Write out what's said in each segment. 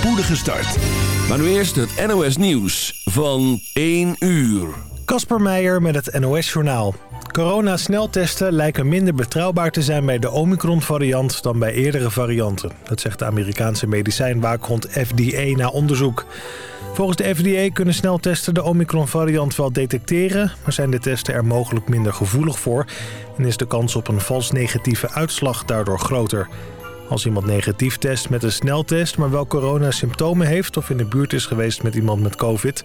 spoedige start. Maar nu eerst het NOS Nieuws van 1 uur. Kasper Meijer met het NOS Journaal. Corona-sneltesten lijken minder betrouwbaar te zijn bij de Omicron-variant dan bij eerdere varianten. Dat zegt de Amerikaanse medicijnwaakhond FDA na onderzoek. Volgens de FDA kunnen sneltesten de Omicron-variant wel detecteren... maar zijn de testen er mogelijk minder gevoelig voor... en is de kans op een vals negatieve uitslag daardoor groter. Als iemand negatief test met een sneltest, maar wel coronasymptomen heeft... of in de buurt is geweest met iemand met covid...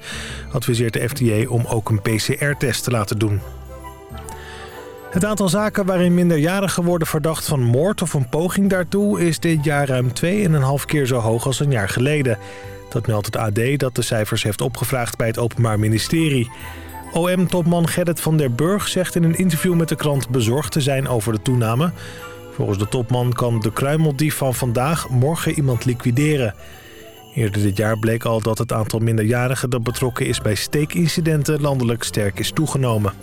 adviseert de FDA om ook een PCR-test te laten doen. Het aantal zaken waarin minderjarigen worden verdacht van moord of een poging daartoe... is dit jaar ruim 2,5 keer zo hoog als een jaar geleden. Dat meldt het AD dat de cijfers heeft opgevraagd bij het Openbaar Ministerie. OM-topman Gerrit van der Burg zegt in een interview met de krant bezorgd te zijn over de toename... Volgens de topman kan de kruimeldief van vandaag morgen iemand liquideren. Eerder dit jaar bleek al dat het aantal minderjarigen dat betrokken is bij steekincidenten landelijk sterk is toegenomen.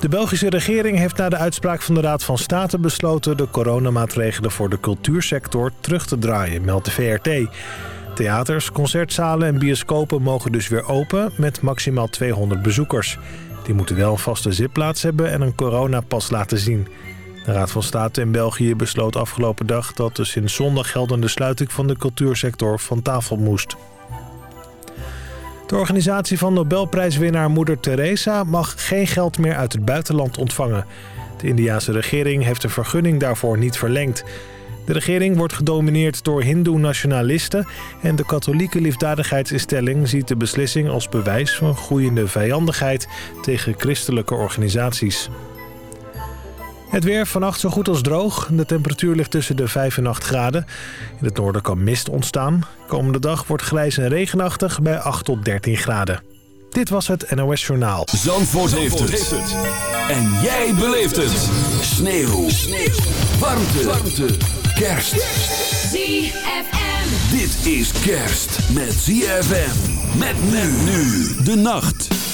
De Belgische regering heeft na de uitspraak van de Raad van State besloten de coronamaatregelen voor de cultuursector terug te draaien, meldt de VRT. Theaters, concertzalen en bioscopen mogen dus weer open met maximaal 200 bezoekers. Die moeten wel een vaste zitplaats hebben en een coronapas laten zien. De Raad van State in België besloot afgelopen dag dat de sinds zondag geldende sluiting van de cultuursector van tafel moest. De organisatie van Nobelprijswinnaar Moeder Teresa mag geen geld meer uit het buitenland ontvangen. De Indiase regering heeft de vergunning daarvoor niet verlengd. De regering wordt gedomineerd door hindoe-nationalisten... en de katholieke liefdadigheidsinstelling ziet de beslissing als bewijs van groeiende vijandigheid tegen christelijke organisaties. Het weer vannacht zo goed als droog. De temperatuur ligt tussen de 5 en 8 graden. In het noorden kan mist ontstaan. Komende dag wordt grijs en regenachtig bij 8 tot 13 graden. Dit was het NOS Journaal. Zandvoort, heeft, het. En jij beleeft het. Sneeuw. Sneeuw. Warmte. Warmte. Kerst. ZFM. Dit is kerst met ZFM. Met men nu de nacht.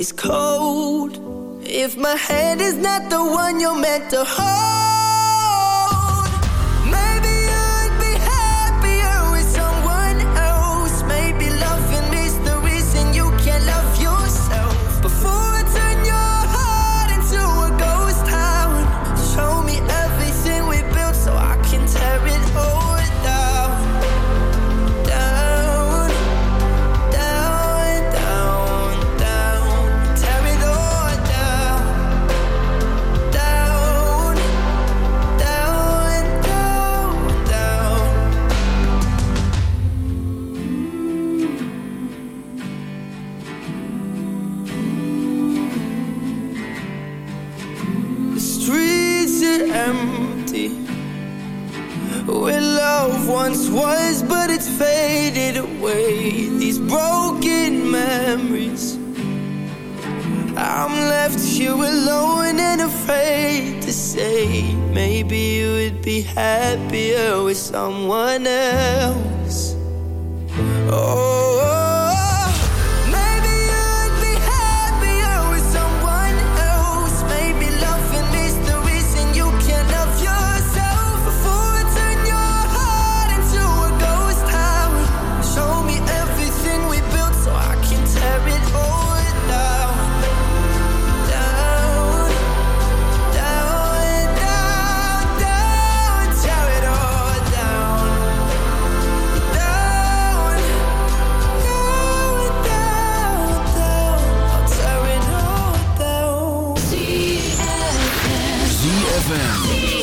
It's cold if my head is not the one you're meant to hold. away these broken memories. I'm left here alone and afraid to say, maybe you would be happier with someone else. ZFM.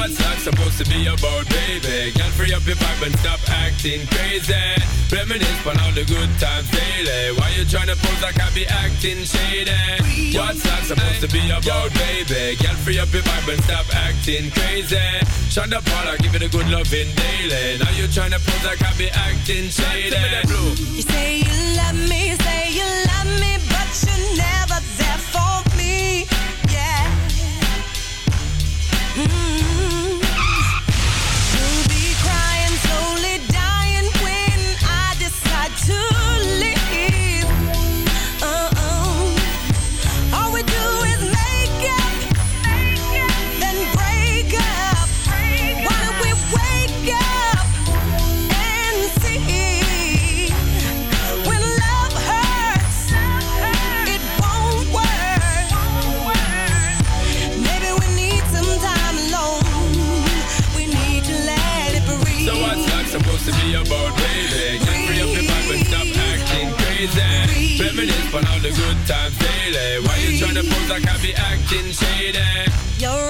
What's that supposed to be about, baby? Girl, free up your vibe and stop acting crazy Reminisce on all the good times daily Why you tryna pose like I be acting shady? What's that supposed to be about, baby? Girl, free up your vibe and stop acting crazy Shut up, Paul, I give it a good loving daily Now you tryna pose like I be acting shady You say you love me, say you love me, but you're never good times daily. Why you tryna pose like I be acting shady? You're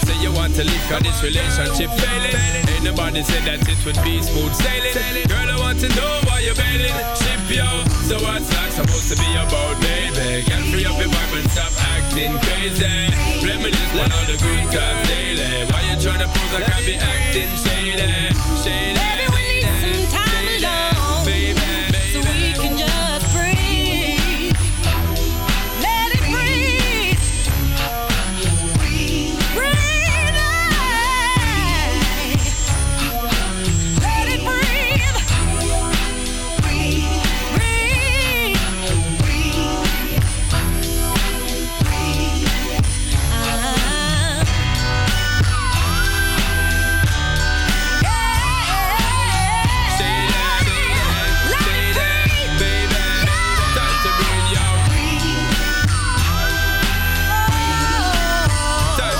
You want to leave Cause this relationship failing. Ain't nobody said that it would be smooth sailing. Girl, I want to know why you're bailing. Ship yo. So what's that supposed to be about, baby? Girl, free up your vibe and stop acting crazy. Reminisce on all the good times daily. Why you tryna pose I be acting shady? Shady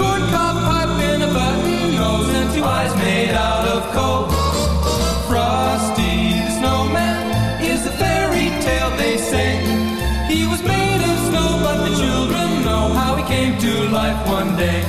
A cob pipe and a button nose and two eyes made out of coal. Frosty the snowman is a fairy tale they say. He was made of snow, but the children know how he came to life one day.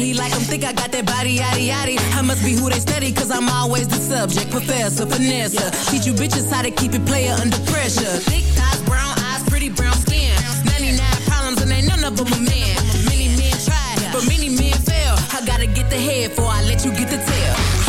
he like him thick, I got that body, yaddy, yaddy. I must be who they study, cause I'm always the subject. Professor, finesse, yeah. teach you bitches how to keep it player under pressure. Thick thighs, brown eyes, pretty brown skin. 99 problems and ain't none of them a man. Many men try, but many men fail. I gotta get the head before I let you get the tail.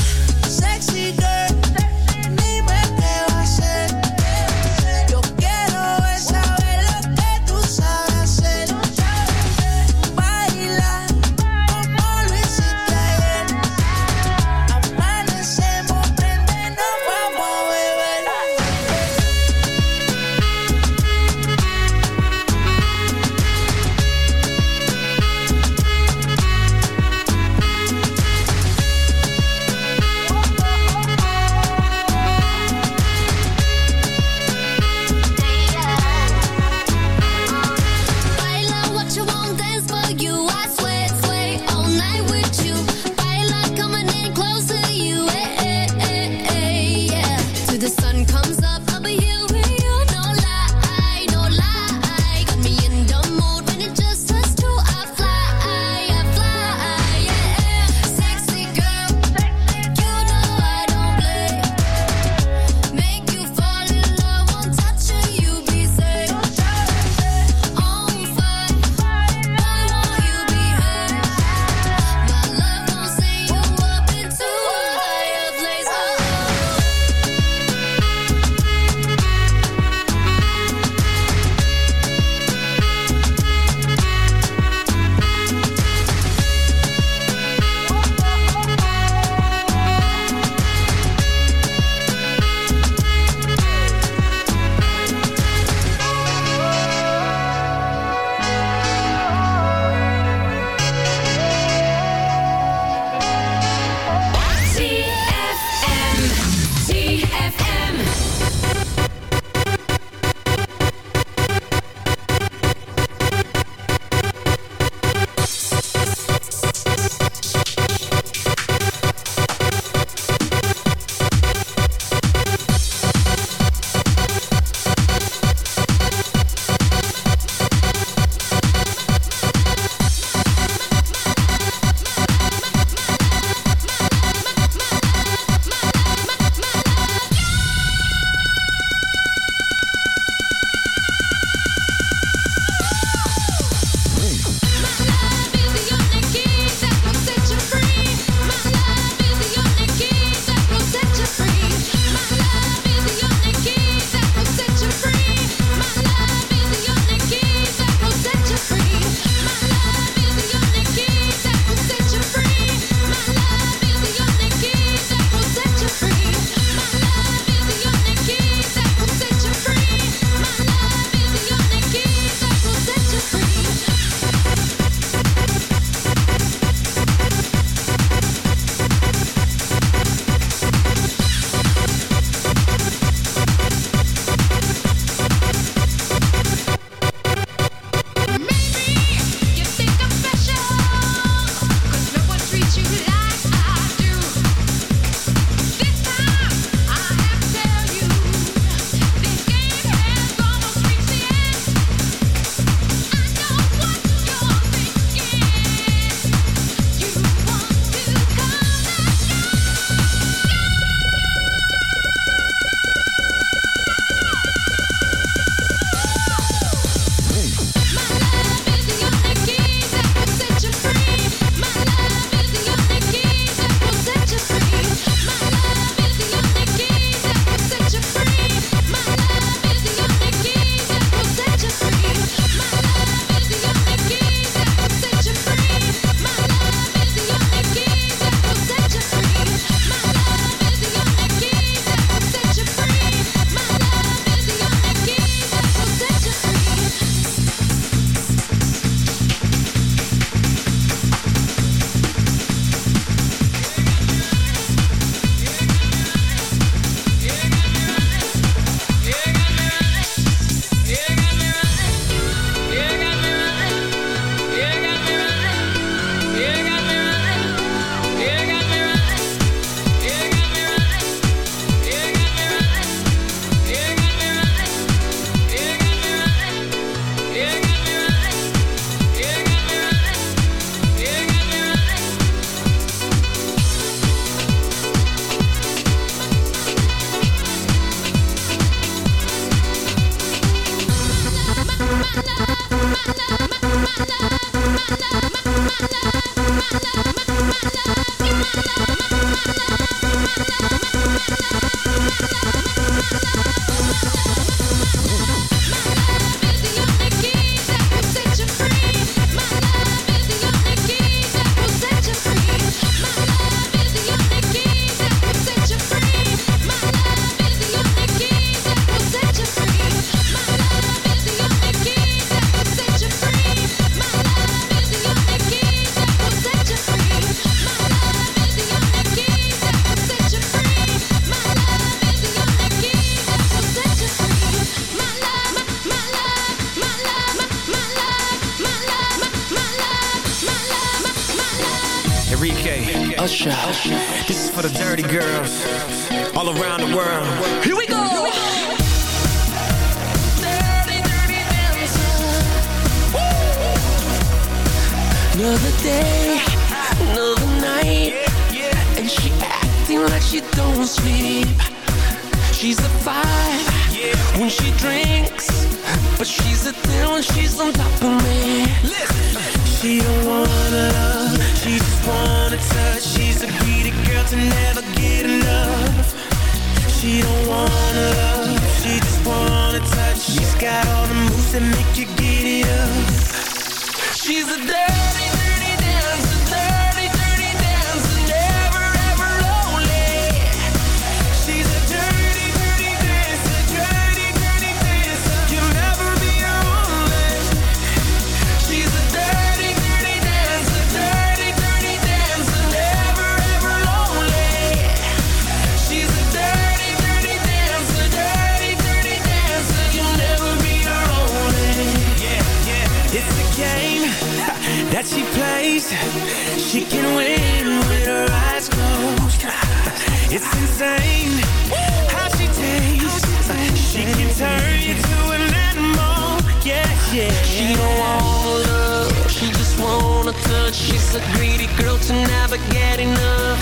She's a greedy girl to never get enough.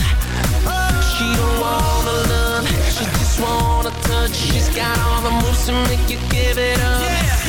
She don't wanna love, she just wanna touch. She's got all the moves to make you give it up. Yeah.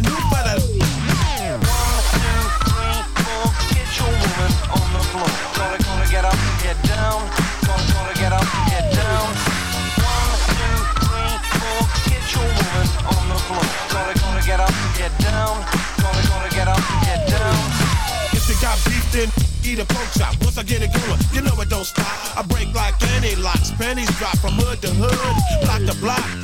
brand new for the. floor. Gotta gotta get up, get down. Gotta gotta get up, get down. One two three four, get your woman on the floor. Gotta gotta get up, get down. Gotta gotta get up, get down. If you got beef, then eat a pork chop. Once I get it going, you know it don't stop. I break like any locks. Pennies drop from hood to hood, block to block.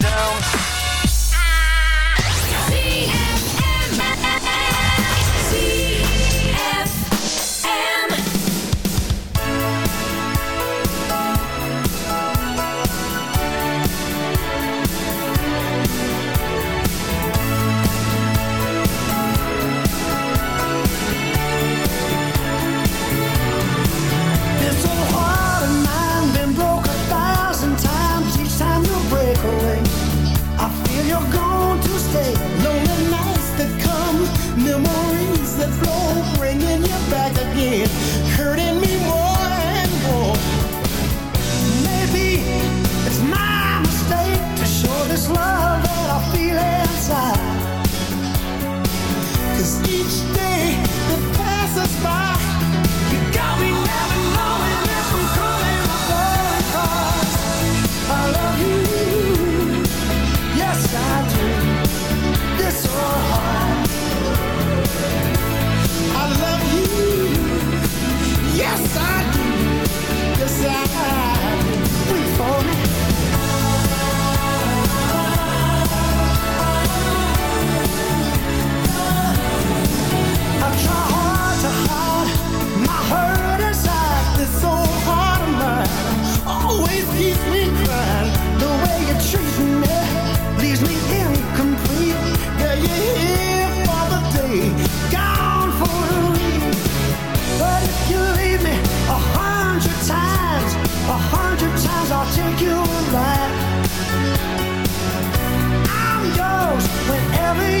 the sound tell me